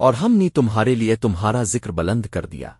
اور ہم نے تمہارے لیے تمہارا ذکر بلند کر دیا۔